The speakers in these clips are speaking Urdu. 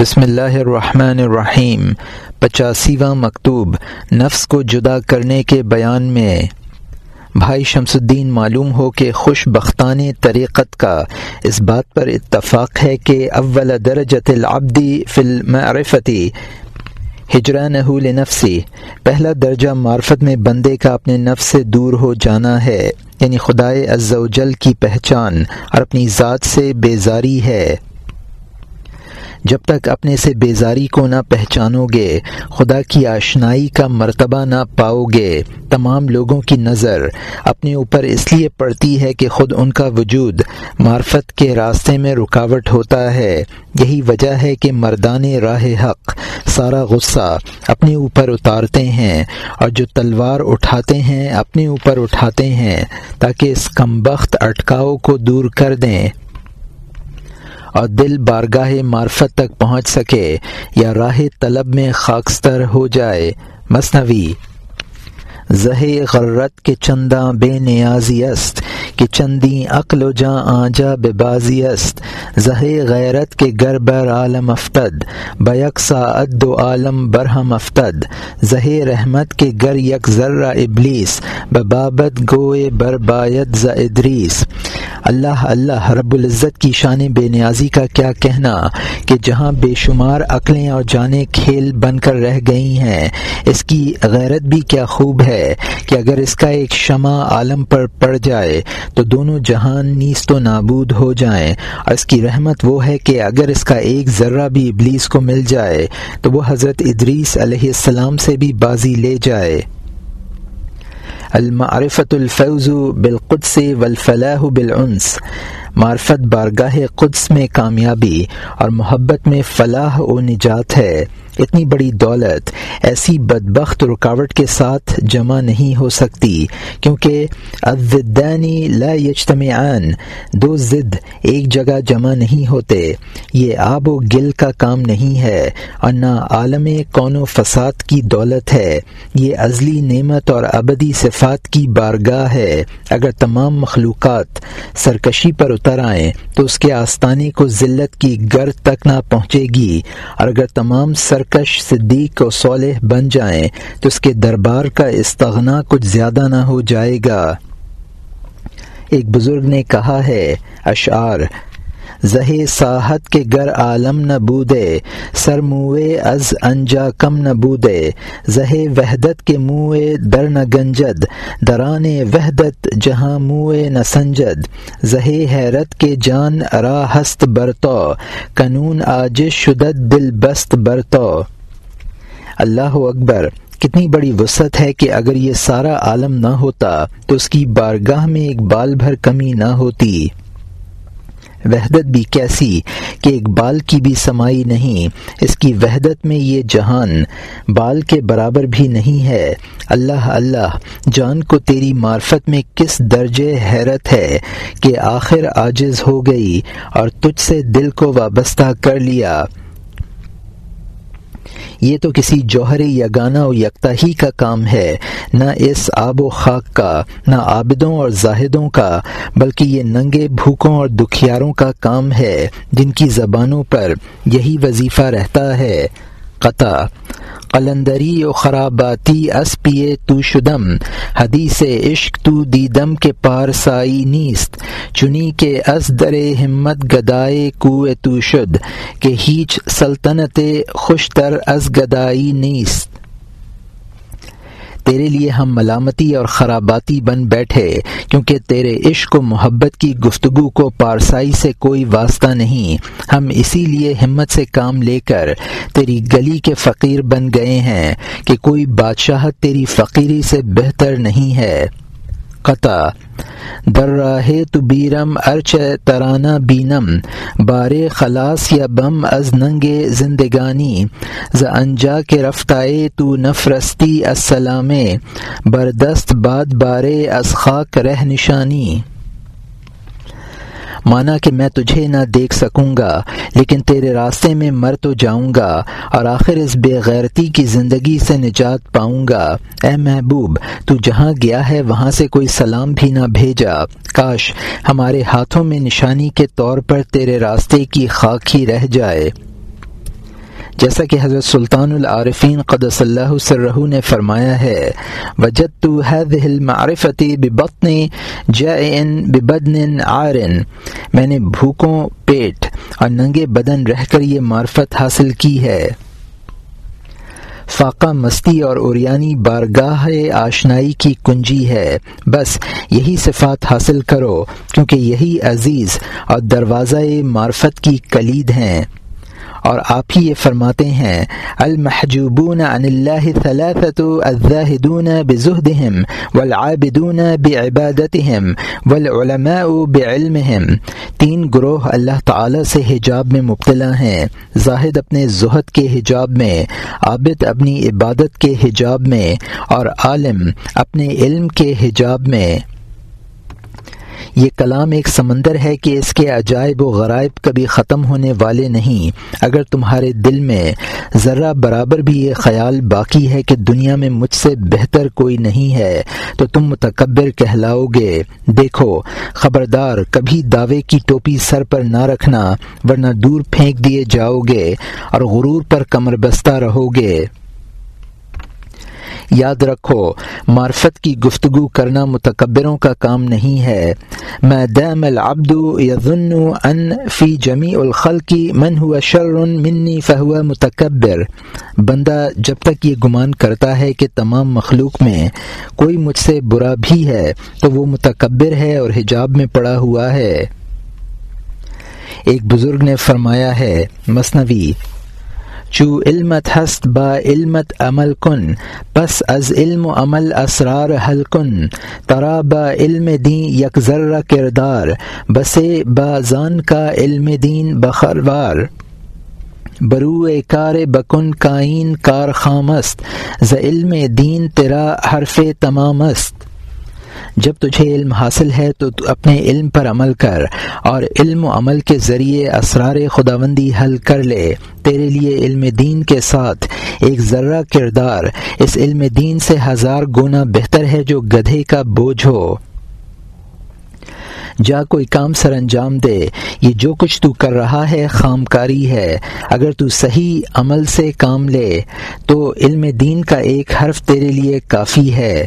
بسم اللہ الرحمن الرحیم، پچاسیواں مکتوب، نفس کو جدا کرنے کے بیان میں۔ بھائی شمس الدین معلوم ہو کہ خوش بختان طریقت کا اس بات پر اتفاق ہے کہ اول درجت العبدی فی المعرفتی ہجران نفسی پہلا درجہ معرفت میں بندے کا اپنے نفس سے دور ہو جانا ہے یعنی خدائے جل کی پہچان اور اپنی ذات سے بیزاری ہے۔ جب تک اپنے سے بیزاری کو نہ پہچانو گے، خدا کی آشنائی کا مرتبہ نہ پاؤ گے۔ تمام لوگوں کی نظر اپنے اوپر اس لیے پڑتی ہے کہ خود ان کا وجود معرفت کے راستے میں رکاوٹ ہوتا ہے۔ یہی وجہ ہے کہ مردان راہ حق سارا غصہ اپنے اوپر اتارتے ہیں اور جو تلوار اٹھاتے ہیں، اپنے اوپر اٹھاتے ہیں تاکہ اس کمبخت اٹکاؤ کو دور کر دیں۔ اور دل بارگاہ معرفت تک پہنچ سکے یا راہ طلب میں خاکستر ہو جائے۔ مصنوی زہ غرت کے چنداں بے نیازی است، کہ چندی عقل و جاں آجا بے بازی است۔ زہ غیرت کے گر بر عالم افتد بیکسا اد و عالم برہم افتد۔ زہ رحمت کے گر یک ذرہ ابلیس ببابت گوئے بر باید ز ادریس۔ اللہ اللہ رب العزت کی شان بے نیازی کا کیا کہنا کہ جہاں بے شمار عقلیں اور جانیں کھیل بن کر رہ گئی ہیں، اس کی غیرت بھی کیا خوب ہے کہ اگر اس کا ایک شمع عالم پر پڑ جائے تو دونوں جہان نیست و نابود ہو جائیں۔ اور اس کی رحمت وہ ہے کہ اگر اس کا ایک ذرہ بھی ابلیس کو مل جائے تو وہ حضرت ادریس علیہ السلام سے بھی بازی لے جائے۔ المعرفت الفوز بالقدس والفلاح بالعنس معرفت بارگاہ قدس میں کامیابی اور محبت میں فلاح و نجات ہے۔ اتنی بڑی دولت، ایسی بدبخت رکاوٹ کے ساتھ جمع نہیں ہو سکتی، کیونکہ لا یجتمعان، دو ضد ایک جگہ جمع نہیں ہوتے۔ یہ آب و گل کا کام نہیں ہے اور نہ عالم کون و فساد کی دولت ہے۔ یہ ازلی نعمت اور ابدی صفات کی بارگاہ ہے۔ اگر تمام مخلوقات سرکشی پر اتر آئیں تو اس کے آستانے کو ذلت کی گرد تک نہ پہنچے گی۔ اور اگر تمام سرکش صدیق و صالح بن جائیں تو اس کے دربار کا استغنا کچھ زیادہ نہ ہو جائے گا۔ ایک بزرگ نے کہا ہے، اشعار زہ ساحت کے گر عالم نہ بودے، سر موئے از انجا کم نہ بودے۔ زہ وحدت کے موئے در نہ گنجد، دران وحدت جہاں موئے نہ سنجد۔ زہ حیرت کے جان ارا ہست برتو قانون آج شدت دل بست برتو اللہ اکبر، کتنی بڑی وسعت ہے کہ اگر یہ سارا عالم نہ ہوتا تو اس کی بارگاہ میں ایک بال بھر کمی نہ ہوتی۔ وحدت بھی کیسی کہ ایک بال کی بھی سمائی نہیں، اس کی وحدت میں یہ جہان بال کے برابر بھی نہیں ہے۔ اللہ اللہ، جان کو تیری معرفت میں کس درجے حیرت ہے کہ آخر عاجز ہو گئی اور تجھ سے دل کو وابستہ کر لیا۔ یہ تو کسی جوہر یا گانا و یکتا ہی کا کام ہے، نہ اس آب و خاک کا، نہ عابدوں اور زاہدوں کا، بلکہ یہ ننگے بھوکوں اور دکھیاروں کا کام ہے، جن کی زبانوں پر یہی وظیفہ رہتا ہے۔ قطع. قلندری و خراباتی اس پیے تو شدم. حدیث عشق تو دیدم کے پارسائی نیست. چنی کے اس در ہمت گدائے کو تو شد، کہ ہیچ سلطنت خوشتر از گدائی نیست. تیرے لیے ہم ملامتی اور خراباتی بن بیٹھے، کیونکہ تیرے عشق و محبت کی گفتگو کو پارسائی سے کوئی واسطہ نہیں۔ ہم اسی لیے ہمت سے کام لے کر تیری گلی کے فقیر بن گئے ہیں کہ کوئی بادشاہت تیری فقیری سے بہتر نہیں ہے۔ قطع۔ در راہ تو بیرم ارچ ترانہ بینم بار خلاص یا بم از ننگ زندگانی۔ ز انجا کے رفتائے تو نفرستی السلام بردست باد بارے از خاک رہ نشانی۔ مانا کہ میں تجھے نہ دیکھ سکوں گا، لیکن تیرے راستے میں مر تو جاؤں گا اور آخر اس بے غیرتی کی زندگی سے نجات پاؤں گا۔ اے محبوب، تو جہاں گیا ہے وہاں سے کوئی سلام بھی نہ بھیجا۔ کاش ہمارے ہاتھوں میں نشانی کے طور پر تیرے راستے کی خاک ہی رہ جائے۔ جیسا کہ حضرت سلطان العارفین قدس اللہ سرہ نے فرمایا ہے وجد تو معرفتی ببطن جائن ببدن عارن میں نے بھوکوں پیٹ اور ننگے بدن رہ کر یہ معرفت حاصل کی ہے۔ فاقہ مستی اور اوریانی بارگاہ آشنائی کی کنجی ہے۔ بس یہی صفات حاصل کرو، کیونکہ یہی عزیز اور دروازہ معرفت کی کلید ہیں۔ اور آپ ہی یہ فرماتے ہیں، المحجوبون عن اللہ ثلاثت الزاہدون بزہدہم والعابدون بعبادتہم والعلماء بعلمہم۔ تین گروہ اللہ تعالی سے حجاب میں مبتلا ہیں، زاہد اپنے زہد کے حجاب میں، عابد اپنی عبادت کے حجاب میں، اور عالم اپنے علم کے حجاب میں۔ یہ کلام ایک سمندر ہے کہ اس کے عجائب و غرائب کبھی ختم ہونے والے نہیں۔ اگر تمہارے دل میں ذرہ برابر بھی یہ خیال باقی ہے کہ دنیا میں مجھ سے بہتر کوئی نہیں ہے، تو تم متکبر کہلاؤ گے۔ دیکھو، خبردار، کبھی دعوے کی ٹوپی سر پر نہ رکھنا، ورنہ دور پھینک دیے جاؤ گے اور غرور پر کمر بستہ رہو گے۔ یاد رکھو، معرفت کی گفتگو کرنا متکبروں کا کام نہیں ہے۔ میں دم العبد یظن ان فی جمی الخل کی من ہوا شر منی فہو متکبر بندہ جب تک یہ گمان کرتا ہے کہ تمام مخلوق میں کوئی مجھ سے برا بھی ہے، تو وہ متکبر ہے اور حجاب میں پڑا ہوا ہے۔ ایک بزرگ نے فرمایا ہے مصنوی چو علمت ہست با علمت عمل کن، پس از علم و عمل اسرار حل کن. ترا با علم دین یک ذرہ کردار بسے با زان کا علم دین بخروار برو کار بکن کائن کار خامست ز علم دین تیرا حرف تمام است. جب تجھے علم حاصل ہے تو اپنے علم پر عمل کر اور علم و عمل کے ذریعے اسرار خداوندی حل کر لے۔ تیرے لیے علم دین کے ساتھ ایک ذرہ کردار۔ اس علم دین سے ہزار گنا بہتر ہے جو گدھے کا بوجھ ہو۔ جا کوئی کام سر انجام دے۔ یہ جو کچھ تو کر رہا ہے خام کاری ہے۔ اگر تو صحیح عمل سے کام لے تو علم دین کا ایک حرف تیرے لیے کافی ہے۔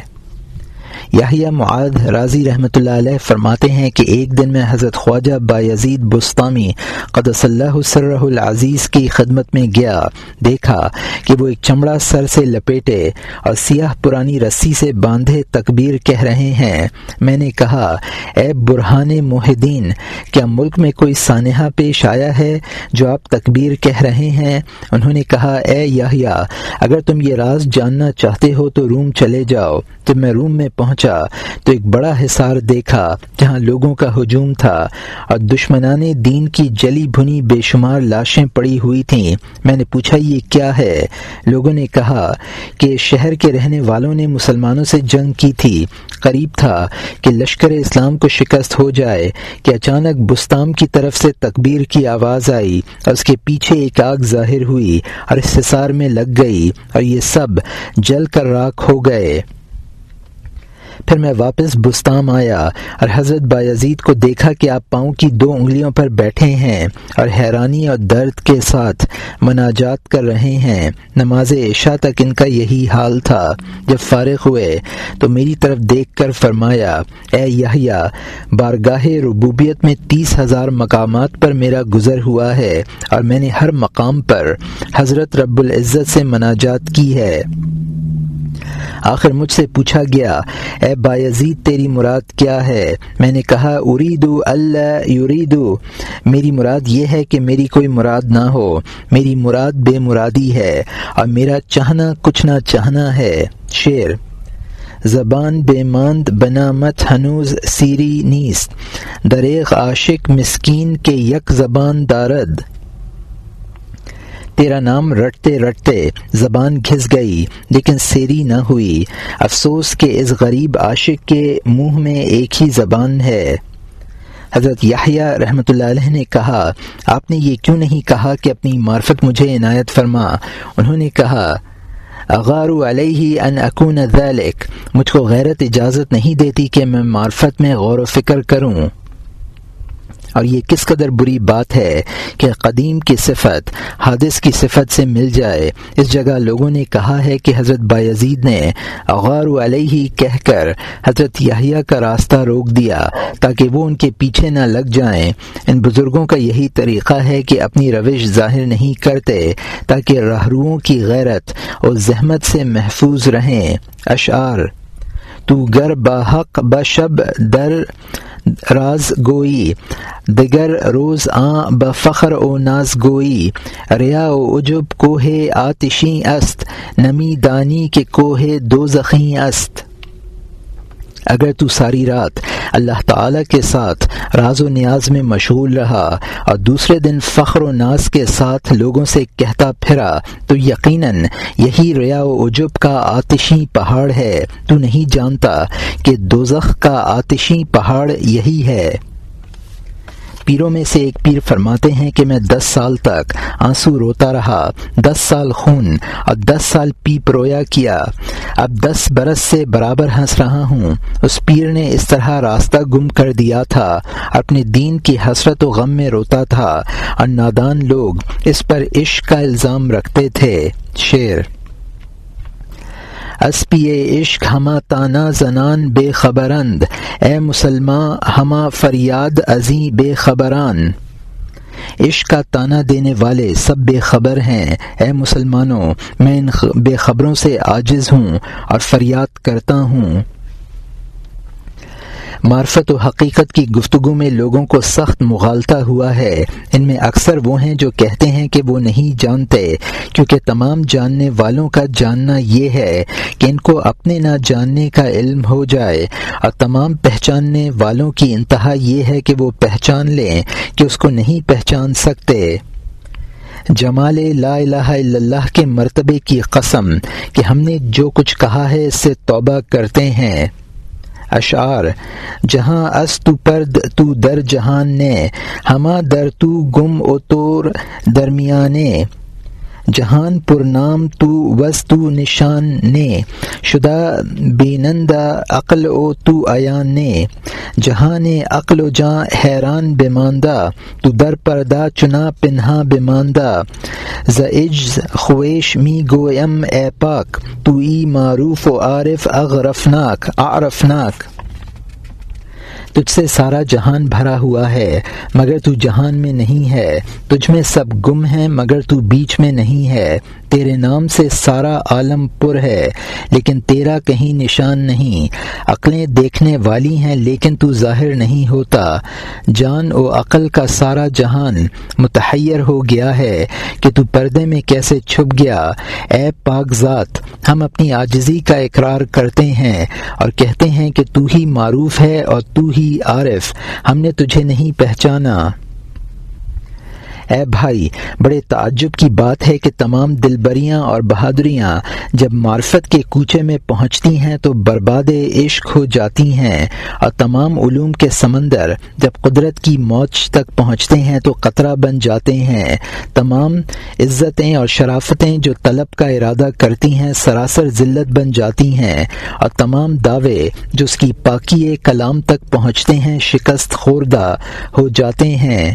یاہیا معاد راضی رحمۃ اللہ علیہ فرماتے ہیں کہ ایک دن میں حضرت خواجہ با یزید بستانی قدس اللہ سرہ العزیز کی خدمت میں گیا، دیکھا کہ وہ ایک چمڑا سر سے لپیٹے اور سیاہ پرانی رسی سے باندھے تکبیر کہہ رہے ہیں۔ میں نے کہا، اے برہان محدین، کیا ملک میں کوئی سانحہ پیش آیا ہے جو آپ تکبیر کہہ رہے ہیں؟ انہوں نے کہا، اے یاہیا اگر تم یہ راز جاننا چاہتے ہو تو روم چلے جاؤ جب میں روم میں پہنچ پہنچا تو ایک بڑا حصار دیکھا جہاں لوگوں کا ہجوم تھا اور دشمنان دین کی جلی بھنی بے شمار لاشیں پڑی ہوئی تھیں۔ میں نے پوچھا، یہ کیا ہے؟ لوگوں نے کہا کہ شہر کے رہنے والوں نے مسلمانوں سے جنگ کی تھی۔ قریب تھا کہ لشکر اسلام کو شکست ہو جائے، کہ اچانک بستام کی طرف سے تکبیر کی آواز آئی اور اس کے پیچھے ایک آگ ظاہر ہوئی اور اس حصار میں لگ گئی اور یہ سب جل کر راک ہو گئے۔ پھر میں واپس بستام آیا اور حضرت بایزید کو دیکھا کہ آپ پاؤں کی دو انگلیوں پر بیٹھے ہیں اور حیرانی اور درد کے ساتھ مناجات کر رہے ہیں۔ نماز عشاء تک ان کا یہی حال تھا۔ جب فارغ ہوئے تو میری طرف دیکھ کر فرمایا، اے یحییٰ، بارگاہ ربوبیت میں تیس ہزار مقامات پر میرا گزر ہوا ہے اور میں نے ہر مقام پر حضرت رب العزت سے مناجات کی ہے۔ آخر مجھ سے پوچھا گیا، اے بایزید، تیری مراد کیا ہے؟ میں نے کہا اریدو اللہ یریدو میری مراد یہ ہے کہ میری کوئی مراد نہ ہو۔ میری مراد بے مرادی ہے اور میرا چاہنا کچھ نہ چاہنا ہے۔ شعر زبان بے ماند بنا مت ہنوز سیری نیست۔ دریغ عاشق مسکین کے یک زبان دارد۔ تیرا نام رٹتے رٹتے زبان گھس گئی، لیکن سیری نہ ہوئی۔ افسوس کہ اس غریب عاشق کے منہ میں ایک ہی زبان ہے۔ حضرت یاہیا رحمۃ اللہ علیہ نے کہا، آپ نے یہ کیوں نہیں کہا کہ اپنی معرفت مجھے عنایت فرما؟ انہوں نے کہا اغار علیہ ان اکون ذلك مجھ کو غیرت اجازت نہیں دیتی کہ میں معرفت میں غور و فکر کروں۔ اور یہ کس قدر بری بات ہے کہ قدیم کی صفت حادث کی صفت سے مل جائے۔ اس جگہ لوگوں نے کہا ہے کہ حضرت بایزید نے غور علیہ کہہ کر حضرت یاہیا کا راستہ روک دیا تاکہ وہ ان کے پیچھے نہ لگ جائیں۔ ان بزرگوں کا یہی طریقہ ہے کہ اپنی روش ظاہر نہیں کرتے تاکہ راہروؤں کی غیرت اور زحمت سے محفوظ رہیں۔ اشعار، تو گر بحق بشب در راز گوئی، دیگر روز آ بفخر او ناز گوئی، ریا و عجب کوہ آتشی است، نمی دانی کے کوہ دو زخیں است۔ اگر تو ساری رات اللہ تعالی کے ساتھ راز و نیاز میں مشغول رہا اور دوسرے دن فخر و ناز کے ساتھ لوگوں سے کہتا پھرا، تو یقیناً یہی ریا و عجب کا آتشی پہاڑ ہے۔ تو نہیں جانتا کہ دوزخ کا آتشی پہاڑ یہی ہے۔ پیروں میں سے ایک پیر فرماتے ہیں کہ میں دس سال تک آنسو روتا رہا، دس سال خون اور دس سال پیپ رویا کیا۔ اب دس برس سے برابر ہنس رہا ہوں۔ اس پیر نے اس طرح راستہ گم کر دیا تھا۔ اپنے دین کی حسرت و غم میں روتا تھا۔ اور نادان لوگ اس پر عشق کا الزام رکھتے تھے۔ شعر۔ اسپی عشق، ہما تانا زنان بے خبرند۔ اے مسلمان ہما فریاد ازیں بے خبران۔ عشق کا تانا دینے والے سب بے خبر ہیں۔ اے مسلمانوں، میں ان بے خبروں سے عاجز ہوں اور فریاد کرتا ہوں۔ معرفت و حقیقت کی گفتگو میں لوگوں کو سخت مغالطہ ہوا ہے۔ ان میں اکثر وہ ہیں جو کہتے ہیں کہ وہ نہیں جانتے، کیونکہ تمام جاننے والوں کا جاننا یہ ہے کہ ان کو اپنے نہ جاننے کا علم ہو جائے۔ اور تمام پہچاننے والوں کی انتہا یہ ہے کہ وہ پہچان لیں کہ اس کو نہیں پہچان سکتے۔ جمال لا الہ الا اللہ کے مرتبے کی قسم کہ ہم نے جو کچھ کہا ہے اس سے توبہ کرتے ہیں۔ اشعار، جہاں است پرد تو در جہان نے، ہما در تو گم و تور درمیانے۔ جہان پر نام تو وز نشان نے، شدہ بینندہ عقل او تو ایان نے۔ جہان عقل و جاں حیران بماندہ، تو در پردہ چنا پنہا بماندہ۔ زعج خویش می گویم اے پاک، تو ای معروف و عارف، اغرفناک عرفناک تجھ سے سارا جہان بھرا ہوا ہے، مگر تو جہان میں نہیں ہے۔ تجھ میں سب گم ہیں، مگر تو بیچ میں نہیں ہے۔ تیرے نام سے سارا عالم پر ہے، لیکن تیرا کہیں نشان نہیں۔ عقلیں دیکھنے والی ہیں، لیکن تو ظاہر نہیں ہوتا۔ جان و عقل کا سارا جہان متحیر ہو گیا ہے کہ تو پردے میں کیسے چھپ گیا۔ اے پاک ذات، ہم اپنی آجزی کا اقرار کرتے ہیں اور کہتے ہیں کہ تو ہی معروف ہے اور تو ہی عارف۔ ہم نے تجھے نہیں پہچانا۔ اے بھائی، بڑے تعجب کی بات ہے کہ تمام دلبریاں اور بہادریاں جب معرفت کے کوچے میں پہنچتی ہیں تو برباد عشق ہو جاتی ہیں اور تمام علوم کے سمندر جب قدرت کی موج تک پہنچتے ہیں تو قطرہ بن جاتے ہیں۔ تمام عزتیں اور شرافتیں جو طلب کا ارادہ کرتی ہیں سراسر ذلت بن جاتی ہیں اور تمام دعوے جو اس کی پاکی کلام تک پہنچتے ہیں شکست خوردہ ہو جاتے ہیں۔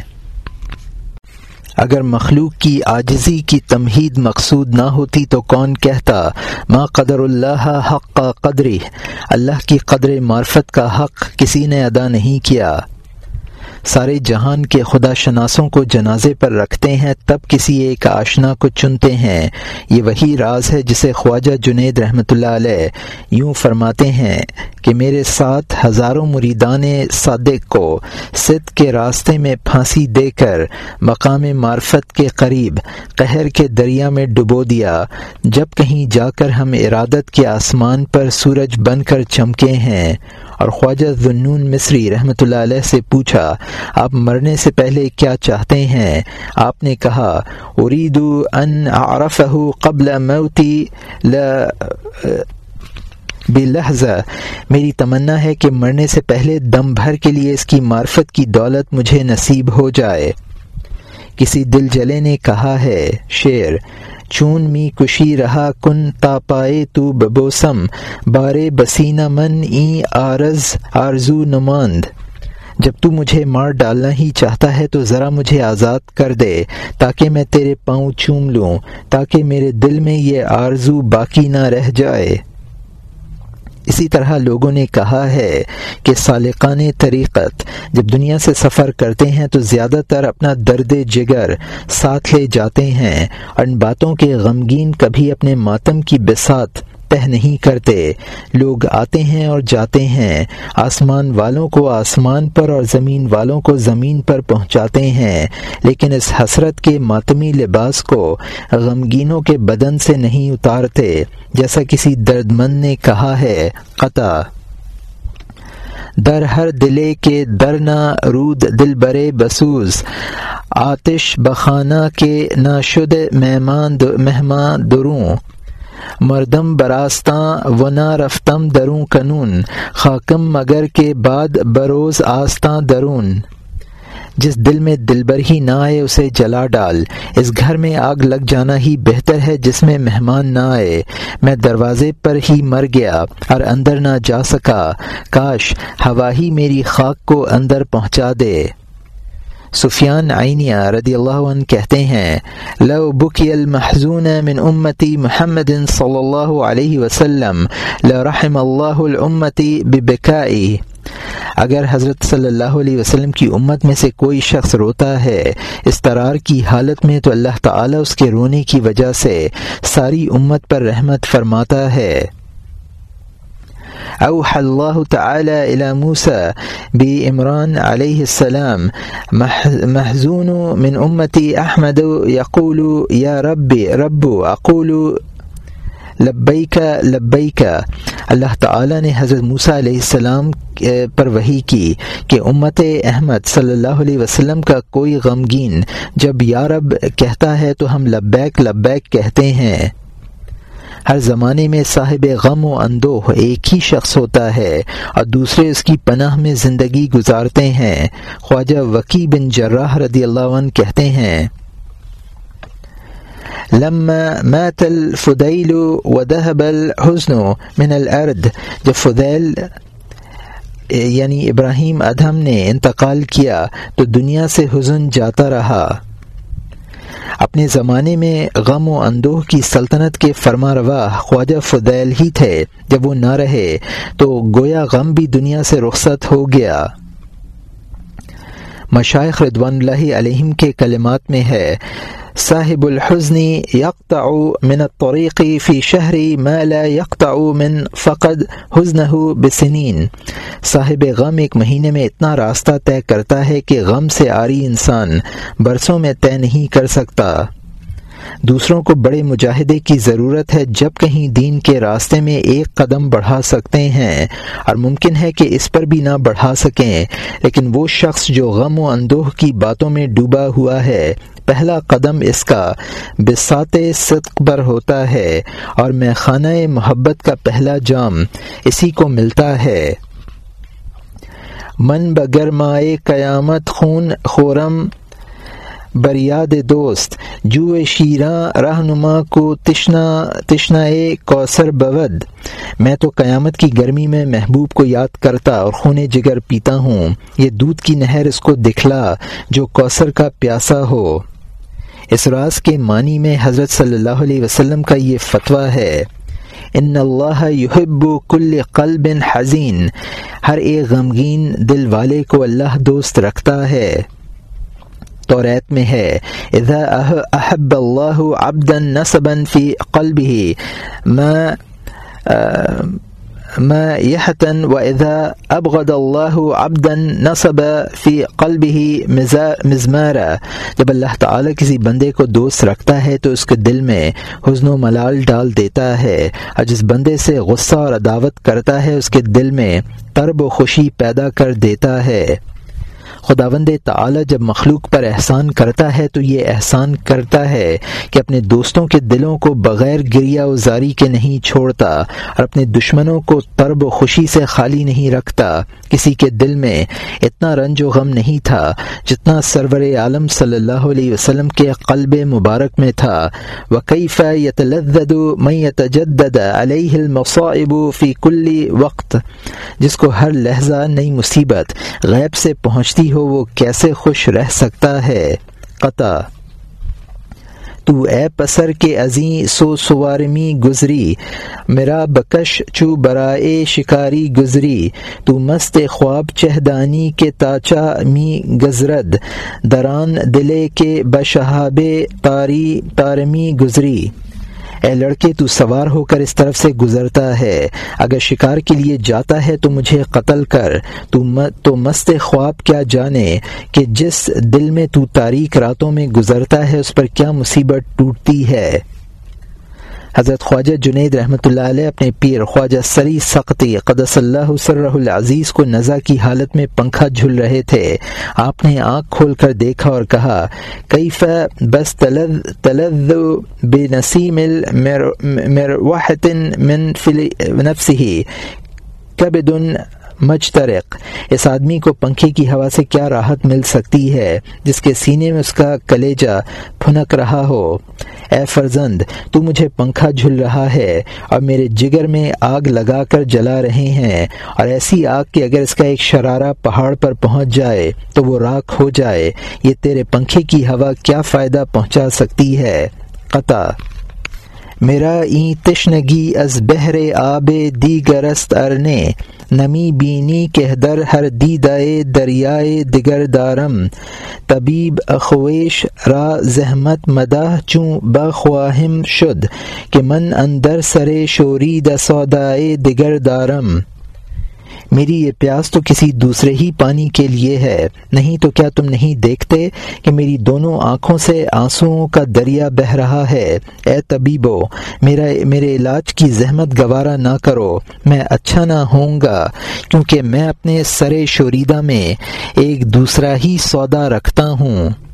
اگر مخلوق کی عاجزی کی تمہید مقصود نہ ہوتی تو کون کہتا، ما قدر اللہ حق قدری اللہ کی قدر معرفت کا حق کسی نے ادا نہیں کیا۔ سارے جہان کے خدا شناسوں کو جنازے پر رکھتے ہیں، تب کسی ایک آشنا کو چنتے ہیں۔ یہ وہی راز ہے جسے خواجہ جنید رحمۃ اللہ علیہ یوں فرماتے ہیں کہ میرے ساتھ ہزاروں مریدان صادق کو صد کے راستے میں پھانسی دے کر مقام معرفت کے قریب قہر کے دریا میں ڈبو دیا۔ جب کہیں جا کر ہم ارادت کے آسمان پر سورج بن کر چمکے ہیں اور خواجہ ذنون مصری رحمۃ اللہ علیہ سے پوچھا، آپ مرنے سے پہلے کیا چاہتے ہیں؟ آپ نے کہا، ارید ان عرفہ قبل موتی بے لہذا میری تمنا ہے کہ مرنے سے پہلے دم بھر کے لیے اس کی معرفت کی دولت مجھے نصیب ہو جائے۔ کسی دل جلے نے کہا ہے، شعر چون می کشی رہا کن تا پائے تو ببوسم بارے بسینہ من ای آرز آرزو نماند۔ جب تو مجھے مار ڈالنا ہی چاہتا ہے تو ذرا مجھے آزاد کر دے، تاکہ میں تیرے پاؤں چوم لوں، تاکہ میرے دل میں یہ آرزو باقی نہ رہ جائے۔ اسی طرح لوگوں نے کہا ہے کہ سالقان طریقت جب دنیا سے سفر کرتے ہیں تو زیادہ تر اپنا درد جگر ساتھ لے جاتے ہیں۔ اور ان باتوں کے غمگین کبھی اپنے ماتم کی بسات تہ نہیں کرتے۔ لوگ آتے ہیں اور جاتے ہیں۔ آسمان والوں کو آسمان پر اور زمین والوں کو زمین پر پہنچاتے ہیں۔ لیکن اس حسرت کے ماتمی لباس کو غمگینوں کے بدن سے نہیں اتارتے۔ جیسا کسی درد مند نے کہا ہے، قطع۔ در ہر دلے کے درنا رود دل برے بسوز۔ آتش بخانہ کے ناشد مہمان مہمان دروں۔ مردم براستاں و رفتم درون کنون، خاکم مگر کے بعد بروز آستاں درون۔ جس دل میں دلبر ہی نہ آئے اسے جلا ڈال۔ اس گھر میں آگ لگ جانا ہی بہتر ہے جس میں مہمان نہ آئے۔ میں دروازے پر ہی مر گیا اور اندر نہ جا سکا۔ کاش ہوا ہی میری خاک کو اندر پہنچا دے۔ سفیان عینیہ رضی اللہ عنہ کہتے ہیں، لو بکی المحزون من امتی محمد صلی اللہ علیہ وسلم، لرحم اللہ الامتی ببکائی. اگر حضرت صلی اللہ علیہ وسلم کی امت میں سے کوئی شخص روتا ہے استرار کی حالت میں، تو اللہ تعالی اس کے رونے کی وجہ سے ساری امت پر رحمت فرماتا ہے۔ أوحى الله تعالى إلى موسى بإمران عليه السلام. محزون من أمتي أحمد يقول، يا ربي، رب، أقول لبیک لبیک اللہ تعالی نے حضرت موسیٰ علیہ السلام پر وہی کی کہ امت احمد صلی اللہ علیہ وسلم کا کوئی غمگین، جب یا رب کہتا ہے تو ہم لبیک لبیک کہتے ہیں۔ ہر زمانے میں صاحب غم و اندوہ ایک ہی شخص ہوتا ہے اور دوسرے اس کی پناہ میں زندگی گزارتے ہیں۔ خواجہ وکی بن جراح رضی اللہ عنہ کہتے ہیں، لما مات الفدیل وذهب الحزن من الارض جب فدیل یعنی ابراہیم ادھم نے انتقال کیا تو دنیا سے حزن جاتا رہا۔ اپنے زمانے میں غم و اندوہ کی سلطنت کے فرما روا خواجہ فدیل ہی تھے۔ جب وہ نہ رہے تو گویا غم بھی دنیا سے رخصت ہو گیا۔ مشائق ردوان اللہ علیہم کے کلمات میں ہے، صاحب الحزن يقطع من الطریق فی شہری ما لا يقطع من فقد حزنه بسنین۔ صاحب غم ایک مہینے میں اتنا راستہ طے کرتا ہے کہ غم سے آری انسان برسوں میں طے نہیں کر سکتا۔ دوسروں کو بڑے مجاہدے کی ضرورت ہے جب کہیں دین کے راستے میں ایک قدم بڑھا سکتے ہیں اور ممکن ہے کہ اس پر بھی نہ بڑھا سکیں۔ لیکن وہ شخص جو غم و اندوہ کی باتوں میں ڈوبا ہوا ہے، پہلا قدم اس کا بسات صدق پر ہوتا ہے اور میں خانہ محبت کا پہلا جام اسی کو ملتا ہے۔ من بگرمائے قیامت خون خورم بریاد دوست، جو شیراں رہنما کو تشنا تشنا کوثر بود۔ میں تو قیامت کی گرمی میں محبوب کو یاد کرتا اور خون جگر پیتا ہوں۔ یہ دودھ کی نہر اس کو دکھلا جو کوثر کا پیاسا ہو۔ اس راز کے معنی میں حضرت صلی اللہ علیہ وسلم کا یہ فتویٰ ہے۔ ان اللہ یحب کل قلب حزین۔ ہر ایک غمگین دل والے کو اللہ دوست رکھتا ہے۔ تو ریت میں ہے۔ اذا احب اللہ عبدا نصبا فی قلبه ما ما يحتن واذا ابغض الله عبدا نصب في قلبه مزمارا۔ جب اللہ تعالی کسی بندے کو دوست رکھتا ہے تو اس کے دل میں حزن و ملال ڈال دیتا ہے، اور جس بندے سے غصہ اور عداوت کرتا ہے اس کے دل میں ترب و خوشی پیدا کر دیتا ہے۔ خداوند تعالی جب مخلوق پر احسان کرتا ہے تو یہ احسان کرتا ہے کہ اپنے دوستوں کے دلوں کو بغیر گریا و زاری کے نہیں چھوڑتا اور اپنے دشمنوں کو ترب و خوشی سے خالی نہیں رکھتا۔ کسی کے دل میں اتنا رنج و غم نہیں تھا جتنا سرور عالم صلی اللہ علیہ وسلم کے قلب مبارک میں تھا۔ وقیف یتلذد من یتجدد علیہ المصائب فی کل وقت۔ جس کو ہر لہجہ نئی مصیبت غیب سے پہنچتی ہو وہ کیسے خوش رہ سکتا ہے؟ قطع۔ تو اے پسر کے ازیں سو سوارمی گزری، میرا بکش چو برائے شکاری گزری، تو مست خواب چہدانی کے تاچا می گزرد، دران دلے کے بشہاب تاری تارمی گزری۔ اے لڑکے، تو سوار ہو کر اس طرف سے گزرتا ہے۔ اگر شکار کے لیے جاتا ہے تو مجھے قتل کر۔ تو مست خواب کیا جانے کہ جس دل میں تو تاریخ راتوں میں گزرتا ہے، اس پر کیا مصیبت ٹوٹتی ہے؟ حضرت خواجہ جنید رحمۃ اللہ علیہ اپنے پیر خواجہ سری سختی قدس اللہ سرہ العزیز کو نزا کی حالت میں پنکھا جھل رہے تھے۔ آپ نے آنکھ کھول کر دیکھا اور کہا، کیف بس تلد تلد بے نسیم من نفسه کبد مجترق۔ اس آدمی کو پنکھے کی ہوا سے کیا راحت مل سکتی ہے جس کے سینے میں اس کا کلیجہ پھنک رہا ہو؟ اے فرزند، تو مجھے پنکھا جھل رہا ہے اور میرے جگر میں آگ لگا کر جلا رہے ہیں اور ایسی آگ کہ اگر اس کا ایک شرارہ پہاڑ پر پہنچ جائے تو وہ راکھ ہو جائے۔ یہ تیرے پنکھے کی ہوا کیا فائدہ پہنچا سکتی ہے؟ قطع۔ میرا این تشنگی از بہر آب دیگرست ارنے نمی بینی کہ در ہر دیدائے دریائے دگر دارم. طبیب اخویش را زحمت مداح چوں بخواہم شد کہ من اندر سرے شوری دسودائے دگر دارم. میری یہ پیاس تو کسی دوسرے ہی پانی کے لیے ہے۔ نہیں تو کیا تم نہیں دیکھتے کہ میری دونوں آنکھوں سے آنسوؤں کا دریا بہ رہا ہے؟ اے طبیبو، میرا میرے علاج کی زحمت گوارا نہ کرو۔ میں اچھا نہ ہوں گا، کیونکہ میں اپنے سرے شوریدہ میں ایک دوسرا ہی سودا رکھتا ہوں۔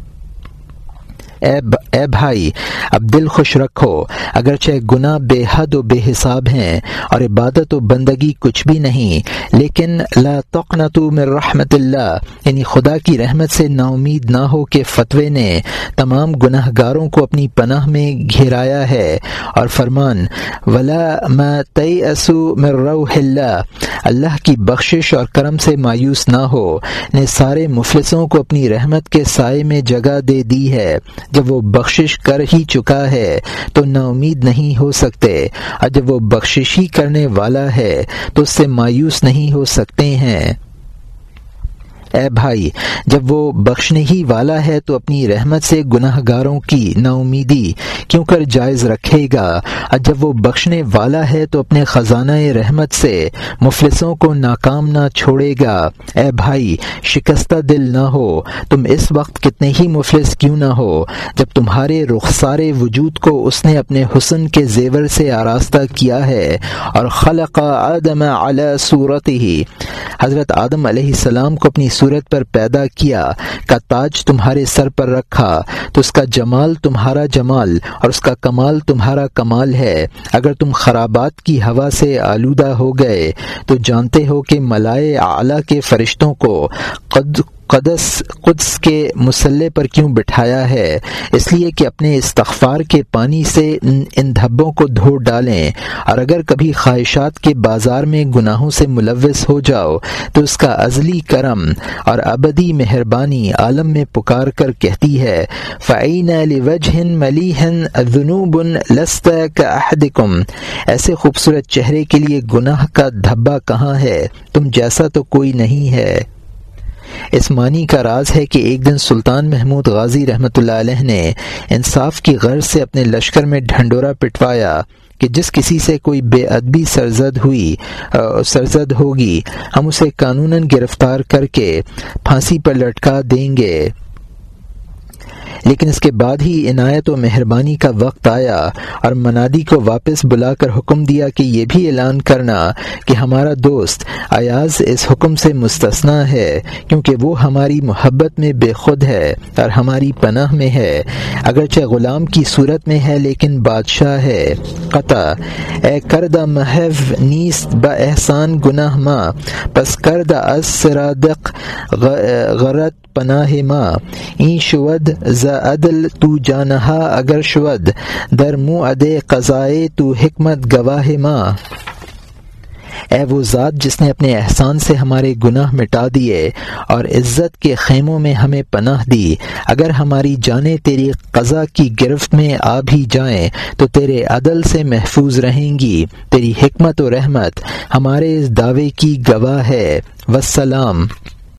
اے اے بھائی، اب دل خوش رکھو۔ اگرچہ گناہ بے حد و بے حساب ہیں اور عبادت و بندگی کچھ بھی نہیں، لیکن لا تقنطو من رحمت اللہ۔ یعنی خدا کی رحمت سے نا امید نہ ہو کہ فتوے نے تمام گناہ گاروں کو اپنی پناہ میں گھیرایا ہے۔ اور فرمان، ولا ما تیسو من روح اللہ اللہ کی بخشش اور کرم سے مایوس نہ ہو۔ نے سارے مفلسوں کو اپنی رحمت کے سائے میں جگہ دے دی ہے۔ جب وہ بخشش کر ہی چکا ہے تو نا امید نہیں ہو سکتے۔ اور جب وہ بخشش ہی کرنے والا ہے تو اس سے مایوس نہیں ہو سکتے ہیں۔ اے بھائی، جب وہ بخشنے ہی والا ہے تو اپنی رحمت سے گناہ گاروں کی نا امیدی کیوں کر جائز رکھے گا؟ اور جب وہ بخشنے والا ہے تو اپنے خزانہ رحمت سے مفلسوں کو ناکام نہ چھوڑے گا۔ اے بھائی، شکستہ دل نہ ہو۔ تم اس وقت کتنے ہی مفلس کیوں نہ ہو؟ جب تمہارے رخسار وجود کو اس نے اپنے حسن کے زیور سے آراستہ کیا ہے۔ اور خلق آدم علی صورت ہی حضرت آدم علیہ السلام کو اپنی صورت پر پیدا کیا، کا تاج تمہارے سر پر رکھا، تو اس کا جمال تمہارا جمال اور اس کا کمال تمہارا کمال ہے۔ اگر تم خرابات کی ہوا سے آلودہ ہو گئے، تو جانتے ہو کہ ملائے اعلیٰ کے فرشتوں کو قد قدس قدس کے مسلح پر کیوں بٹھایا ہے؟ اس لیے کہ اپنے استغفار کے پانی سے ان دھبوں کو دھو ڈالیں، اور اگر کبھی خواہشات کے بازار میں گناہوں سے ملوث ہو جاؤ، تو اس کا ازلی کرم اور ابدی مہربانی عالم میں پکار کر کہتی ہے فعین وجہن ملی ہن جنوب لست کا ایسے خوبصورت چہرے کے لیے گناہ کا دھبا کہاں ہے؟ تم جیسا تو کوئی نہیں ہے۔ اس معنی کا راز ہے کہ ایک دن سلطان محمود غازی رحمۃ اللہ علیہ نے انصاف کی غرض سے اپنے لشکر میں ڈھنڈورا پٹوایا کہ جس کسی سے کوئی بے ادبی سرزد ہوئی سرزد ہوگی، ہم اسے قانون گرفتار کر کے پھانسی پر لٹکا دیں گے۔ لیکن اس کے بعد ہی عنایت و مہربانی کا وقت آیا اور منادی کو واپس بلا کر حکم دیا کہ یہ بھی اعلان کرنا کہ ہمارا دوست ایاز اس حکم سے مستثنا ہے کیونکہ وہ ہماری محبت میں بے خود ہے اور ہماری پناہ میں ہے۔ اگرچہ غلام کی صورت میں ہے لیکن بادشاہ ہے۔ قطع۔ اے کردہ محف نیست ب احسان گناہ ماں پس کردہ اسرادق غرت پناہ ماں این شود ز عدل تو جانہا اگر شود، در منہ ادے قضائے تو حکمت گواہ ماں اے وہ ذات جس نے اپنے احسان سے ہمارے گناہ مٹا دیے اور عزت کے خیموں میں ہمیں پناہ دی، اگر ہماری جانیں تیری قضا کی گرفت میں آ بھی جائیں، تو تیرے عدل سے محفوظ رہیں گی۔ تیری حکمت و رحمت ہمارے اس دعوے کی گواہ ہے۔ وسلام